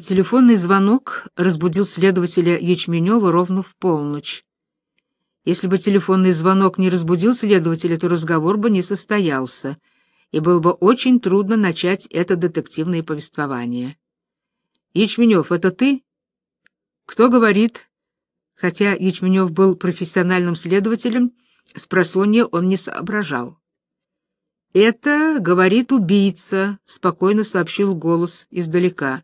Телефонный звонок разбудил следователя Ячменева ровно в полночь. Если бы телефонный звонок не разбудил следователя, то разговор бы не состоялся, и было бы очень трудно начать это детективное повествование. «Ячменев, это ты?» «Кто говорит?» Хотя Ячменев был профессиональным следователем, с просонья он не соображал. «Это, — говорит убийца», — спокойно сообщил голос издалека.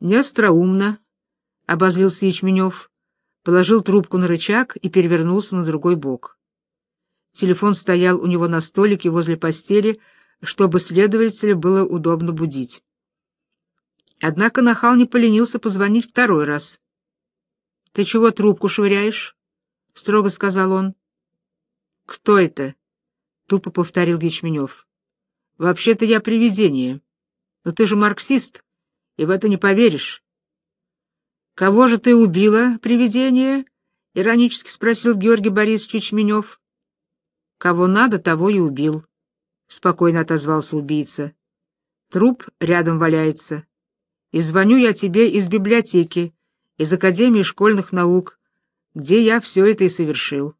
«Неостроумно», — обозлился Ячменев, положил трубку на рычаг и перевернулся на другой бок. Телефон стоял у него на столике возле постели, чтобы следователя было удобно будить. Однако нахал не поленился позвонить второй раз. «Ты чего трубку швыряешь?» — строго сказал он. «Кто это?» — тупо повторил Ячменев. «Вообще-то я привидение. Но ты же марксист и в это не поверишь. «Кого же ты убила, привидение?» — иронически спросил Георгий Борисович Ячменев. «Кого надо, того и убил», — спокойно отозвался убийца. «Труп рядом валяется. И звоню я тебе из библиотеки, из Академии школьных наук, где я все это и совершил».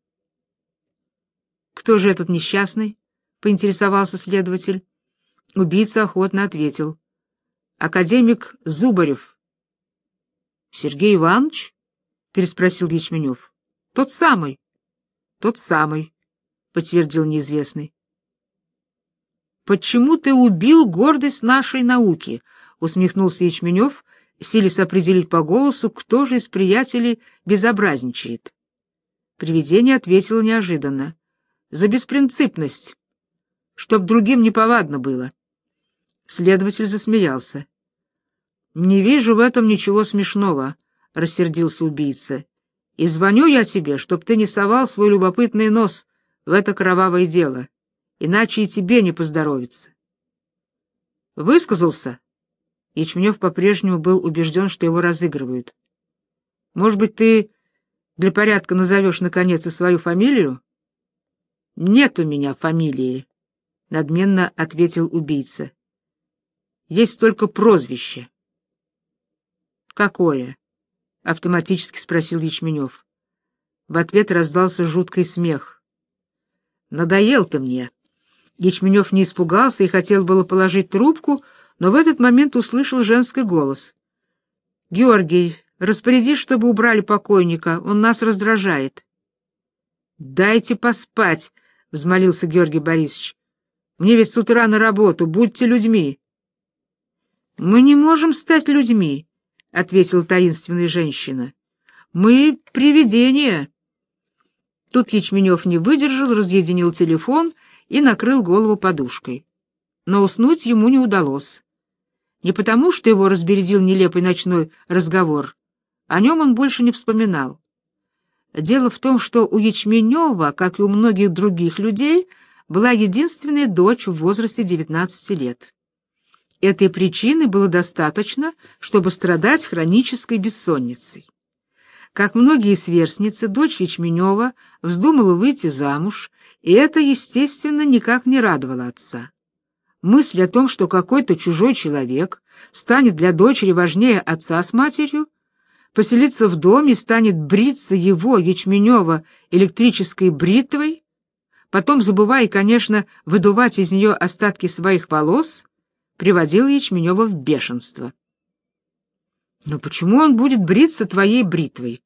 «Кто же этот несчастный?» — поинтересовался следователь. Убийца охотно ответил. Академик Зубарев. Сергей Иванович? переспросил Ячменев. Тот самый. Тот самый, подтвердил неизвестный. Почему ты убил гордость нашей науки? усмехнулся Ячменев, силясь определить по голосу, кто же из приятелей безобразничает. Привидение ответило неожиданно: за беспринципность, чтоб другим не повадно было. Следователь засмеялся. «Не вижу в этом ничего смешного», — рассердился убийца. «И звоню я тебе, чтоб ты не совал свой любопытный нос в это кровавое дело, иначе и тебе не поздоровится». «Высказался?» Ячменев по-прежнему был убежден, что его разыгрывают. «Может быть, ты для порядка назовешь, наконец, и свою фамилию?» «Нет у меня фамилии», — надменно ответил убийца. Есть только прозвище. Какое? автоматически спросил Ячменев. В ответ раздался жуткий смех. Надоел ты мне. Ячменев не испугался и хотел было положить трубку, но в этот момент услышал женский голос. Георгий, распорядись, чтобы убрали покойника, он нас раздражает. Дайте поспать, взмолился Георгий Борисович. Мне ведь с утра на работу, будьте людьми. Мы не можем стать людьми, ответила таинственная женщина. Мы привидения. Тут Ячменев не выдержал, разъединил телефон и накрыл голову подушкой. Но уснуть ему не удалось. Не потому, что его разбередил нелепый ночной разговор. О нем он больше не вспоминал. Дело в том, что у Ячменева, как и у многих других людей, была единственная дочь в возрасте 19 лет. Этой причины было достаточно, чтобы страдать хронической бессонницей. Как многие сверстницы, дочь Ячменева вздумала выйти замуж, и это, естественно, никак не радовало отца. Мысль о том, что какой-то чужой человек станет для дочери важнее отца с матерью, поселится в доме, станет бриться его, Ячменева, электрической бритвой, потом, забывая, конечно, выдувать из нее остатки своих волос, приводил Ячменева в бешенство. «Но почему он будет бриться твоей бритвой?»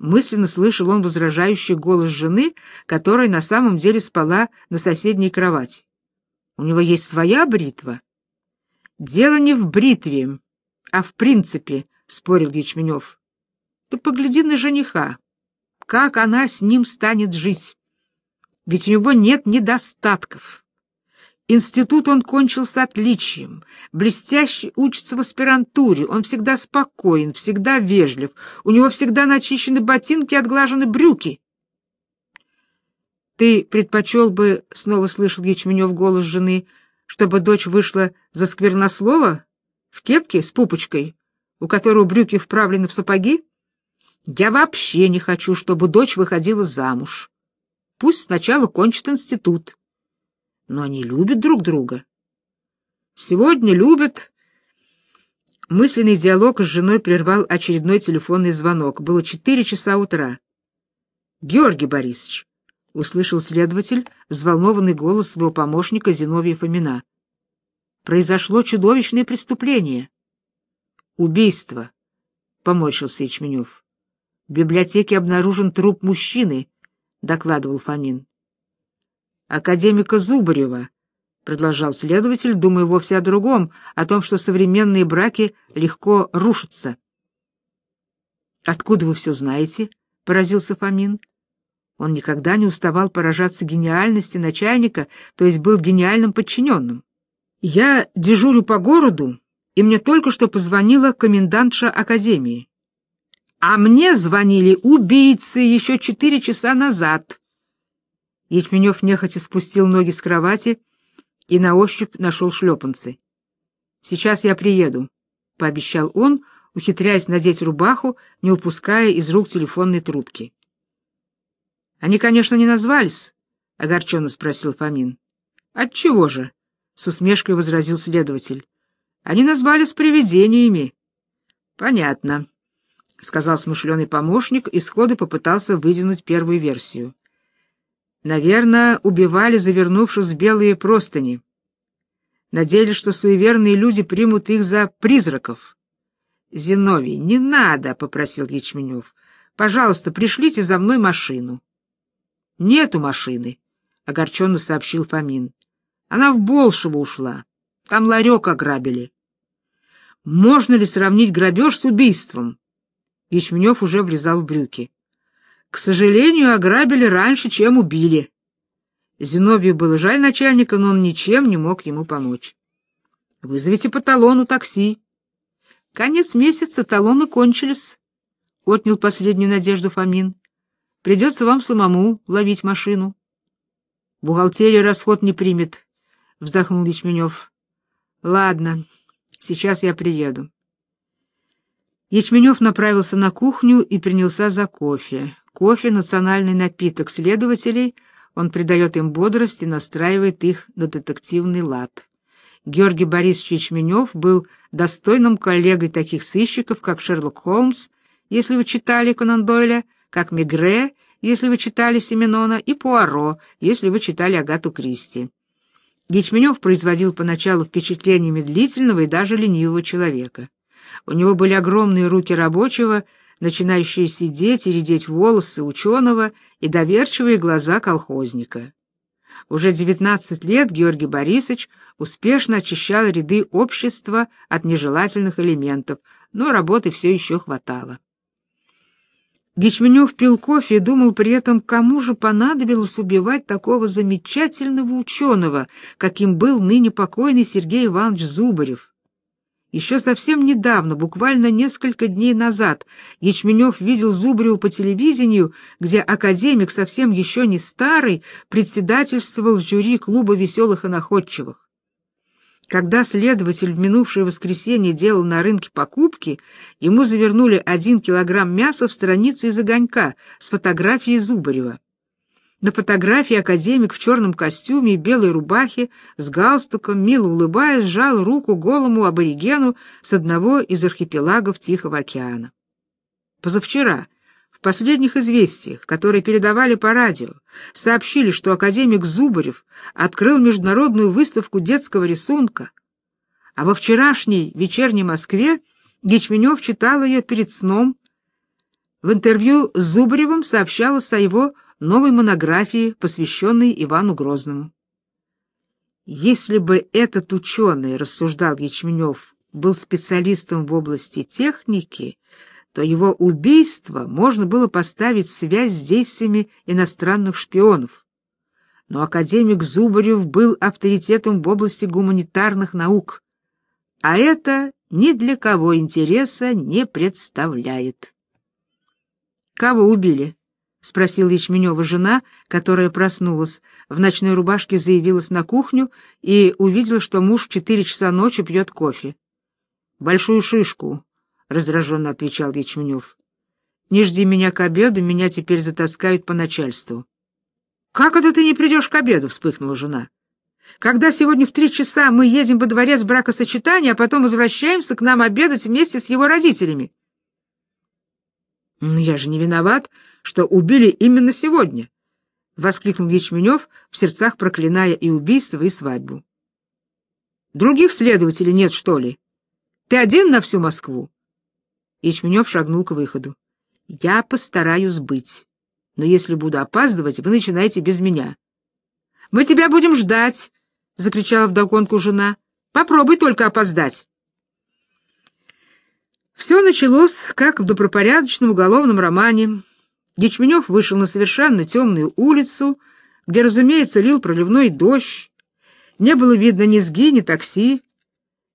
Мысленно слышал он возражающий голос жены, которая на самом деле спала на соседней кровати. «У него есть своя бритва?» «Дело не в бритве, а в принципе», — спорил Ячменев. «Ты погляди на жениха. Как она с ним станет жить? Ведь у него нет недостатков». Институт он кончил с отличием, блестяще учится в аспирантуре, он всегда спокоен, всегда вежлив, у него всегда начищены ботинки и отглажены брюки. «Ты предпочел бы, — снова слышал Ячменев голос жены, — чтобы дочь вышла за сквернослова в кепке с пупочкой, у которого брюки вправлены в сапоги? Я вообще не хочу, чтобы дочь выходила замуж. Пусть сначала кончит институт» но они любят друг друга. Сегодня любят. Мысленный диалог с женой прервал очередной телефонный звонок. Было четыре часа утра. «Георгий Борисович!» — услышал следователь взволнованный голос своего помощника Зиновия Фомина. «Произошло чудовищное преступление». «Убийство», — поморщился Ячменев. «В библиотеке обнаружен труп мужчины», — докладывал Фомин. «Академика Зубарева», — продолжал следователь, думая вовсе о другом, о том, что современные браки легко рушатся. «Откуда вы все знаете?» — поразился Фомин. Он никогда не уставал поражаться гениальности начальника, то есть был гениальным подчиненным. «Я дежурю по городу, и мне только что позвонила комендантша академии. А мне звонили убийцы еще четыре часа назад». Ячменев нехотя спустил ноги с кровати и на ощупь нашел шлепанцы. «Сейчас я приеду», — пообещал он, ухитряясь надеть рубаху, не упуская из рук телефонной трубки. «Они, конечно, не назвались», — огорченно спросил Фомин. «Отчего же?» — с усмешкой возразил следователь. «Они назвались привидениями». «Понятно», — сказал смышленый помощник и сходу попытался выдвинуть первую версию. Наверное, убивали, завернувшись в белые простыни. Надеялись, что суеверные люди примут их за призраков. «Зиновий, не надо!» — попросил Ячменев. «Пожалуйста, пришлите за мной машину». «Нету машины», — огорченно сообщил Фомин. «Она в Болшево ушла. Там ларек ограбили». «Можно ли сравнить грабеж с убийством?» Ячменев уже влезал в брюки. К сожалению, ограбили раньше, чем убили. Зиновию было жаль начальника, но он ничем не мог ему помочь. Вызовите по талону такси. Конец месяца талоны кончились, — отнял последнюю надежду Фомин. Придется вам самому ловить машину. Бухгалтерия расход не примет, — вздохнул Ячменев. Ладно, сейчас я приеду. Ячменев направился на кухню и принялся за кофе. Кофе — национальный напиток следователей, он придает им бодрость и настраивает их на детективный лад. Георгий Борисович Ячменев был достойным коллегой таких сыщиков, как Шерлок Холмс, если вы читали Конан Дойля, как Мегре, если вы читали Семенона, и Пуаро, если вы читали Агату Кристи. Ячменев производил поначалу впечатление медлительного и даже ленивого человека. У него были огромные руки рабочего, начинающие сидеть и редеть волосы ученого и доверчивые глаза колхозника. Уже 19 лет Георгий Борисович успешно очищал ряды общества от нежелательных элементов, но работы все еще хватало. Гичменев пил кофе и думал при этом, кому же понадобилось убивать такого замечательного ученого, каким был ныне покойный Сергей Иванович Зубарев. Еще совсем недавно, буквально несколько дней назад, Ячменев видел Зубреву по телевидению, где академик, совсем еще не старый, председательствовал в жюри клуба веселых и находчивых. Когда следователь в минувшее воскресенье делал на рынке покупки, ему завернули один килограмм мяса в страницу из огонька с фотографией Зубарева. На фотографии академик в черном костюме и белой рубахе с галстуком, мило улыбаясь, сжал руку голому аборигену с одного из архипелагов Тихого океана. Позавчера, в последних известиях, которые передавали по радио, сообщили, что академик Зубарев открыл международную выставку детского рисунка, а во вчерашней вечерней Москве Гичменев читал ее перед сном. В интервью с Зубаревым сообщалось о его новой монографии, посвященной Ивану Грозному. Если бы этот ученый, рассуждал Ячменев, был специалистом в области техники, то его убийство можно было поставить в связь с действиями иностранных шпионов. Но академик Зубарев был авторитетом в области гуманитарных наук, а это ни для кого интереса не представляет. Кого убили? — спросила Ячменева жена, которая проснулась. В ночной рубашке заявилась на кухню и увидела, что муж в четыре часа ночи пьет кофе. — Большую шишку, — раздраженно отвечал Ячменев. — Не жди меня к обеду, меня теперь затаскают по начальству. — Как это ты не придешь к обеду? — вспыхнула жена. когда сегодня в три часа мы едем во дворец бракосочетания, а потом возвращаемся к нам обедать вместе с его родителями. «Ну, я же не виноват, что убили именно сегодня», — воскликнул Ячменев, в сердцах проклиная и убийство, и свадьбу. «Других следователей нет, что ли? Ты один на всю Москву?» Ячменев шагнул к выходу. «Я постараюсь быть, но если буду опаздывать, вы начинаете без меня». «Мы тебя будем ждать!» — закричала вдогонку жена. «Попробуй только опоздать!» Все началось, как в добропорядочном уголовном романе. Ячменев вышел на совершенно темную улицу, где, разумеется, лил проливной дождь. Не было видно ни сги, ни такси.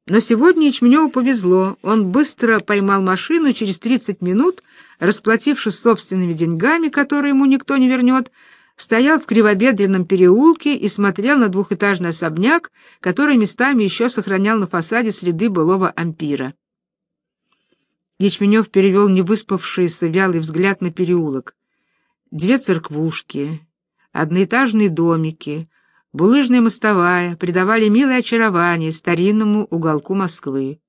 Но сегодня Ячменеву повезло. Он быстро поймал машину через 30 минут, расплатившись собственными деньгами, которые ему никто не вернет, стоял в кривобедренном переулке и смотрел на двухэтажный особняк, который местами еще сохранял на фасаде следы былого ампира. Ячменев перевел невыспавшийся вялый взгляд на переулок. Две церквушки, одноэтажные домики, булыжная мостовая придавали милое очарование старинному уголку Москвы.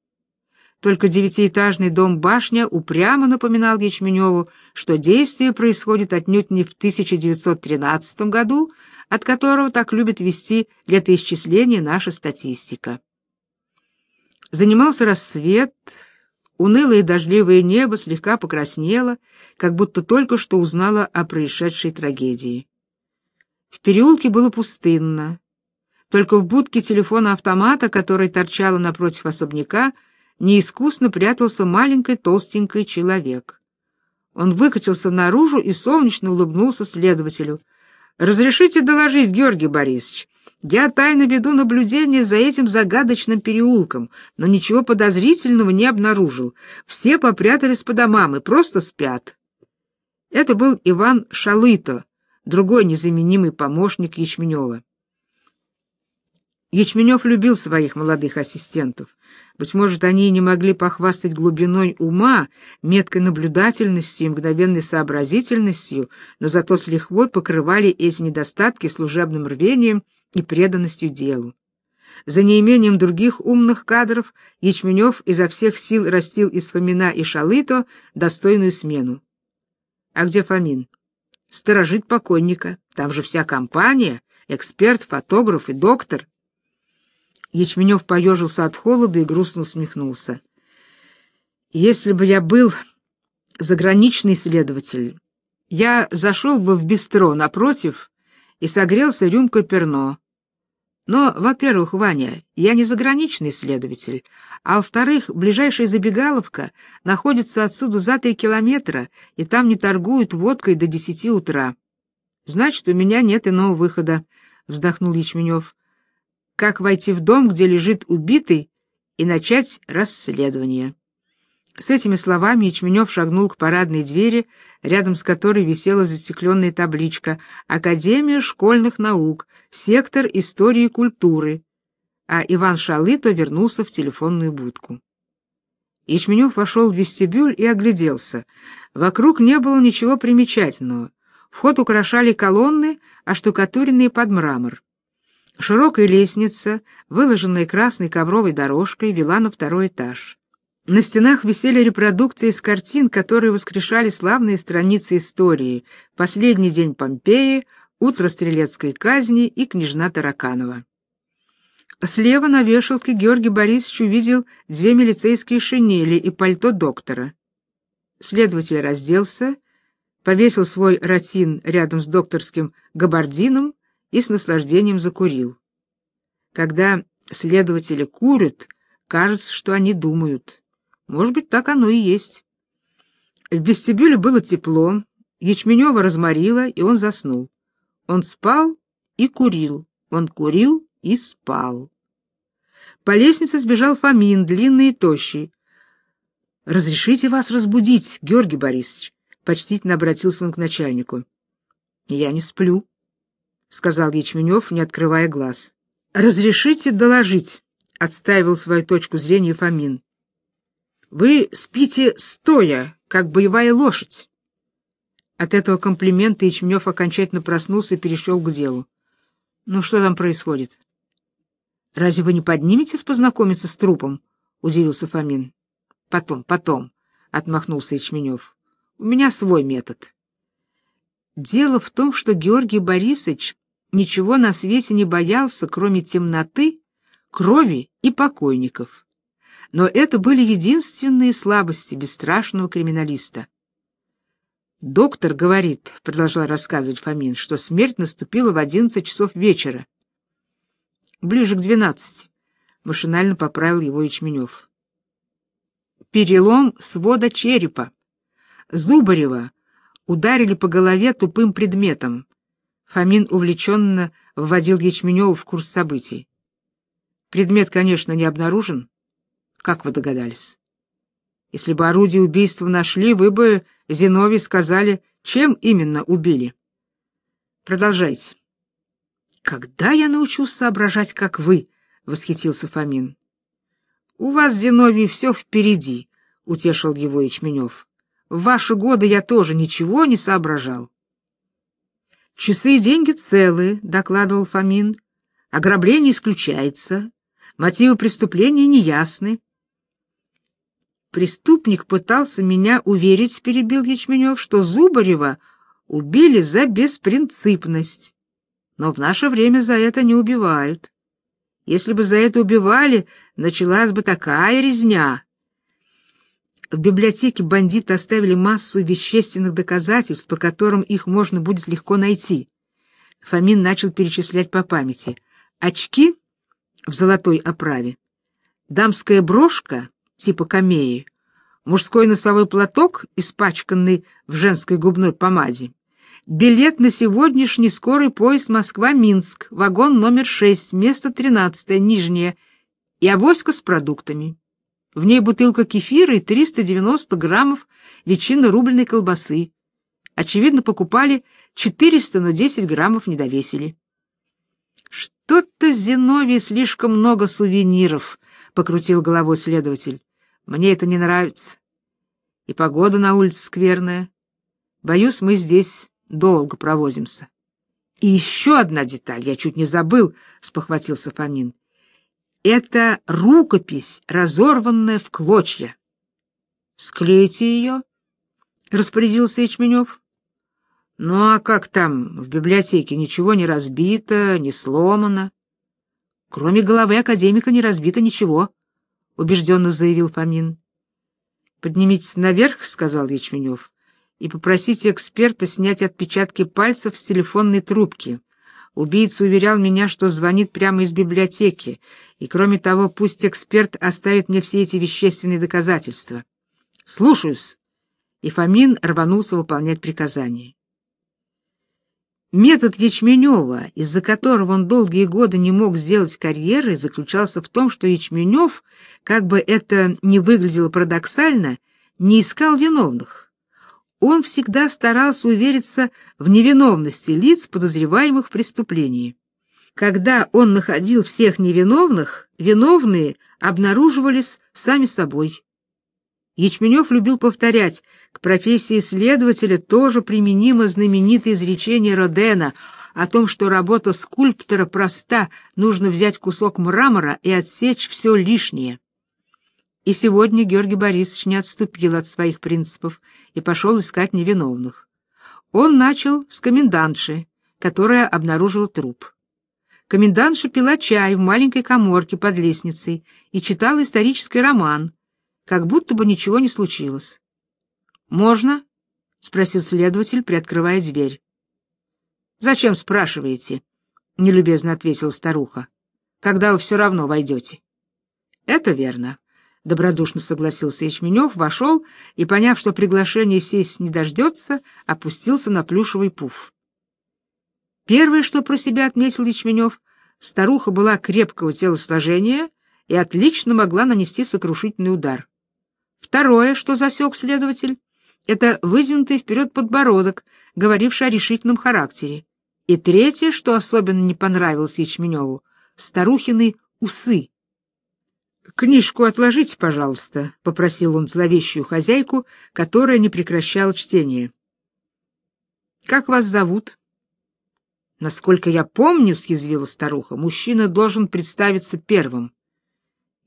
Только девятиэтажный дом-башня упрямо напоминал Ячменеву, что действие происходит отнюдь не в 1913 году, от которого так любит вести летоисчисление наша статистика. Занимался рассвет, Унылое дождливое небо слегка покраснело, как будто только что узнало о происшедшей трагедии. В переулке было пустынно. Только в будке телефона-автомата, который торчала напротив особняка, неискусно прятался маленький толстенький человек. Он выкатился наружу и солнечно улыбнулся следователю. «Разрешите доложить, Георгий Борисович, я тайно веду наблюдение за этим загадочным переулком, но ничего подозрительного не обнаружил. Все попрятались по домам и просто спят. Это был Иван Шалыто, другой незаменимый помощник Ячменева. Ячменев любил своих молодых ассистентов. Быть может, они и не могли похвастать глубиной ума, меткой наблюдательностью и мгновенной сообразительностью, но зато с лихвой покрывали эти недостатки служебным рвением и преданностью делу. За неимением других умных кадров Ячменев изо всех сил растил из Фомина и Шалыто достойную смену. А где Фомин? Сторожит покойника. Там же вся компания, эксперт, фотограф и доктор. Ячменев поежился от холода и грустно усмехнулся. Если бы я был заграничный следователь, я зашел бы в бистро напротив и согрелся рюмкой перно. Но, во-первых, Ваня, я не заграничный следователь, а во-вторых, ближайшая забегаловка находится отсюда за три километра, и там не торгуют водкой до десяти утра. Значит, у меня нет иного выхода, — вздохнул Ячменев. Как войти в дом, где лежит убитый, и начать расследование? С этими словами Ячменев шагнул к парадной двери, рядом с которой висела застекленная табличка «Академия школьных наук, сектор истории и культуры», а Иван Шалыто вернулся в телефонную будку. Ячменев вошел в вестибюль и огляделся. Вокруг не было ничего примечательного. Вход украшали колонны, оштукатуренные под мрамор. Широкая лестница, выложенная красной ковровой дорожкой, вела на второй этаж. На стенах висели репродукции из картин, которые воскрешали славные страницы истории «Последний день Помпеи», «Утро стрелецкой казни» и «Княжна Тараканова». Слева на вешалке Георгий Борисович увидел две милицейские шинели и пальто доктора. Следователь разделся, повесил свой ротин рядом с докторским габардином и с наслаждением закурил. Когда следователи курят, кажется, что они думают. Может быть, так оно и есть. В вестибюле было тепло, Ячменева разморила, и он заснул. Он спал и курил, он курил и спал. По лестнице сбежал Фомин, длинный и тощий. «Разрешите вас разбудить, Георгий Борисович?» — почтительно обратился он к начальнику. «Я не сплю», — сказал Ячменев, не открывая глаз. «Разрешите доложить», — отстаивал свою точку зрения Фомин. Вы спите стоя, как боевая лошадь. От этого комплимента Ячменев окончательно проснулся и перешел к делу. Ну что там происходит? Разве вы не подниметесь познакомиться с трупом? удивился Фомин. Потом, потом, отмахнулся Ячменев. У меня свой метод. Дело в том, что Георгий Борисович ничего на свете не боялся, кроме темноты, крови и покойников. Но это были единственные слабости бесстрашного криминалиста. Доктор говорит, продолжал рассказывать Фомин, что смерть наступила в одиннадцать часов вечера. Ближе к двенадцати. Машинально поправил его Ячменев. Перелом свода черепа. Зубарева ударили по голове тупым предметом. Фомин увлеченно вводил Ячменева в курс событий. Предмет, конечно, не обнаружен. Как вы догадались? Если бы орудие убийства нашли, вы бы, Зиновий, сказали, чем именно убили. Продолжайте. Когда я научусь соображать, как вы? восхитился Фомин. У вас, Зиновий, все впереди, утешил его Ячменев. В ваши годы я тоже ничего не соображал. Часы и деньги целы, докладывал Фомин. Ограбление исключается. Мотивы преступления неясны. Преступник пытался меня уверить, перебил Ячменев, что Зубарева убили за беспринципность. Но в наше время за это не убивают. Если бы за это убивали, началась бы такая резня. В библиотеке бандиты оставили массу вещественных доказательств, по которым их можно будет легко найти. Фомин начал перечислять по памяти. Очки в золотой оправе, дамская брошка типа камеи, мужской носовой платок, испачканный в женской губной помаде, билет на сегодняшний скорый поезд Москва-Минск, вагон номер 6, место 13, нижнее, и авоська с продуктами. В ней бутылка кефира и 390 граммов ветчинно-рубленой колбасы. Очевидно, покупали 400, но 10 граммов не довесили. Что-то Зиновий слишком много сувениров, покрутил головой следователь. Мне это не нравится. И погода на улице скверная. Боюсь, мы здесь долго провозимся. И еще одна деталь, я чуть не забыл, спохватился Фомин. Это рукопись, разорванная в клочья. Склейте ее, распорядился Ячменев. Ну а как там в библиотеке ничего не разбито, не сломано? Кроме головы академика не разбито ничего, убежденно заявил Фомин. Поднимитесь наверх, сказал Ячменев, и попросите эксперта снять отпечатки пальцев с телефонной трубки. Убийца уверял меня, что звонит прямо из библиотеки, и кроме того, пусть эксперт оставит мне все эти вещественные доказательства. Слушаюсь. И Фомин рванулся выполнять приказание. Метод Ячменева, из-за которого он долгие годы не мог сделать карьеры, заключался в том, что Ячменев, как бы это ни выглядело парадоксально, не искал виновных он всегда старался увериться в невиновности лиц, подозреваемых в преступлении. Когда он находил всех невиновных, виновные обнаруживались сами собой. Ячменев любил повторять, к профессии следователя тоже применимо знаменитое изречение Родена о том, что работа скульптора проста, нужно взять кусок мрамора и отсечь все лишнее. И сегодня Георгий Борисович не отступил от своих принципов и пошел искать невиновных. Он начал с комендантши, которая обнаружила труп. Комендантша пила чай в маленькой каморке под лестницей и читала исторический роман, как будто бы ничего не случилось. «Можно?» — спросил следователь, приоткрывая дверь. «Зачем спрашиваете?» — нелюбезно ответила старуха. «Когда вы все равно войдете». «Это верно. — добродушно согласился Ячменев, вошел и, поняв, что приглашение сесть не дождется, опустился на плюшевый пуф. Первое, что про себя отметил Ячменев, старуха была крепкого телосложения и отлично могла нанести сокрушительный удар. Второе, что засек следователь, это выдвинутый вперед подбородок, говоривший о решительном характере. И третье, что особенно не понравилось Ячменеву, старухины усы, «Книжку отложите, пожалуйста», — попросил он зловещую хозяйку, которая не прекращала чтение. «Как вас зовут?» Насколько я помню, съязвила старуха, мужчина должен представиться первым.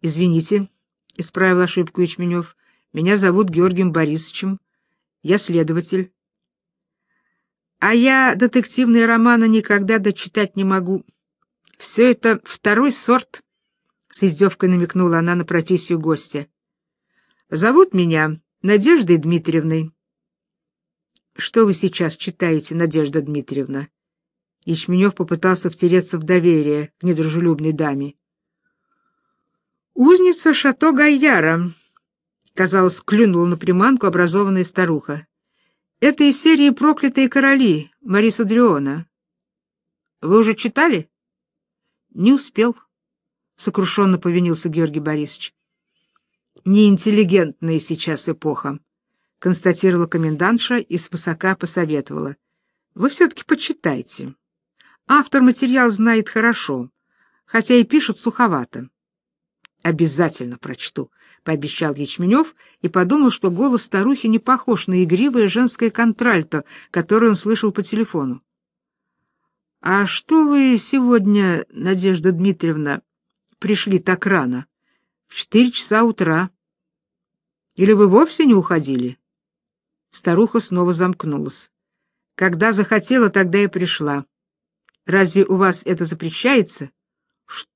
Извините, исправил ошибку Ячменев. Меня зовут Георгием Борисовичем. Я следователь. А я детективные романы никогда дочитать не могу. Все это второй сорт, с издевкой намекнула она на профессию гостя. Зовут меня Надеждой Дмитриевной. Что вы сейчас читаете, Надежда Дмитриевна? Ячменев попытался втереться в доверие к недружелюбной даме. «Узница Шато Гайяра», — казалось, клюнула на приманку образованная старуха. «Это из серии «Проклятые короли» Мариса Дриона. Вы уже читали?» «Не успел», — сокрушенно повинился Георгий Борисович. «Неинтеллигентная сейчас эпоха», — констатировала комендантша и свысока посоветовала. «Вы все-таки почитайте». Автор материал знает хорошо, хотя и пишет суховато. Обязательно прочту, пообещал Ячменев и подумал, что голос старухи не похож на игривое женское контральто, которое он слышал по телефону. А что вы сегодня, Надежда Дмитриевна, пришли так рано? В четыре часа утра. Или вы вовсе не уходили? Старуха снова замкнулась. Когда захотела, тогда и пришла. Разве у вас это запрещается?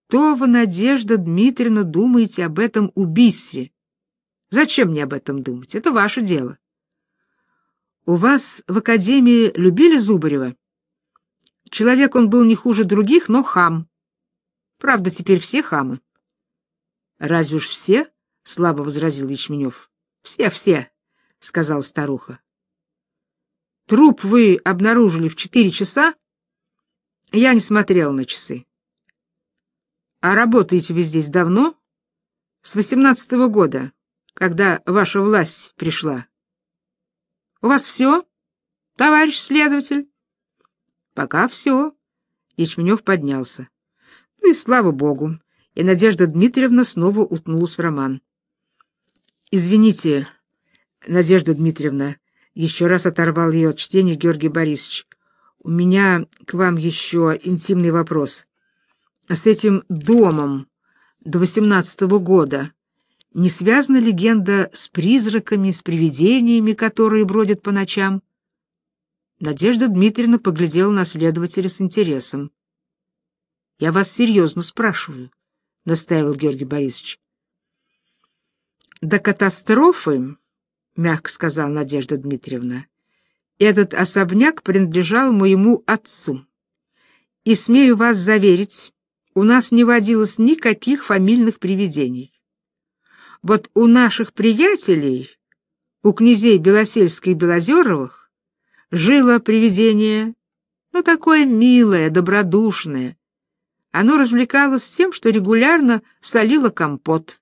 Что вы, Надежда Дмитриевна, думаете об этом убийстве? Зачем мне об этом думать? Это ваше дело. У вас в академии любили Зубарева? Человек он был не хуже других, но хам. Правда, теперь все хамы. Разве уж все? слабо возразил Ячменев. Все, все, сказала старуха. Труп вы обнаружили в четыре часа? Я не смотрел на часы. А работаете вы здесь давно? С восемнадцатого года, когда ваша власть пришла. У вас все, товарищ следователь? Пока все. Ячменев поднялся. Ну и слава богу. И Надежда Дмитриевна снова утнулась в роман. Извините, Надежда Дмитриевна, еще раз оторвал ее от чтения Георгий Борисович. У меня к вам еще интимный вопрос. С этим домом до восемнадцатого года не связана легенда с призраками, с привидениями, которые бродят по ночам? Надежда Дмитриевна поглядела на следователя с интересом. — Я вас серьезно спрашиваю, — настаивал Георгий Борисович. — До катастрофы, — мягко сказала Надежда Дмитриевна, — этот особняк принадлежал моему отцу. И смею вас заверить, у нас не водилось никаких фамильных привидений. Вот у наших приятелей, у князей Белосельской и Белозеровых, жило привидение, но такое милое, добродушное. Оно развлекалось тем, что регулярно солило компот.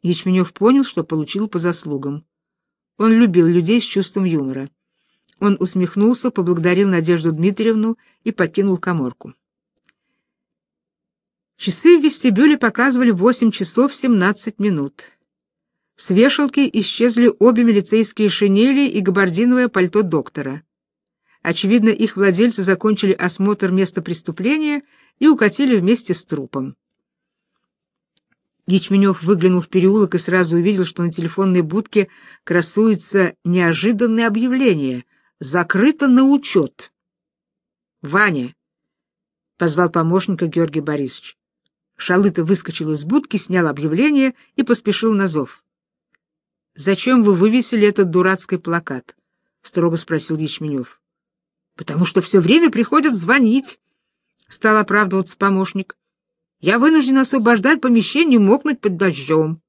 Ячменев понял, что получил по заслугам. Он любил людей с чувством юмора. Он усмехнулся, поблагодарил Надежду Дмитриевну и покинул каморку. Часы в вестибюле показывали 8 часов 17 минут. С вешалки исчезли обе милицейские шинели и габардиновое пальто доктора. Очевидно, их владельцы закончили осмотр места преступления и укатили вместе с трупом. Ячменев выглянул в переулок и сразу увидел, что на телефонной будке красуется неожиданное объявление «Закрыто на учет». «Ваня!» — позвал помощника Георгий Борисович. Шалыта выскочил из будки, снял объявление и поспешил на зов. «Зачем вы вывесили этот дурацкий плакат?» — строго спросил Ячменев. «Потому что все время приходят звонить», — стал оправдываться помощник. Я вынужден освобождать помещение, мокнуть под дождем.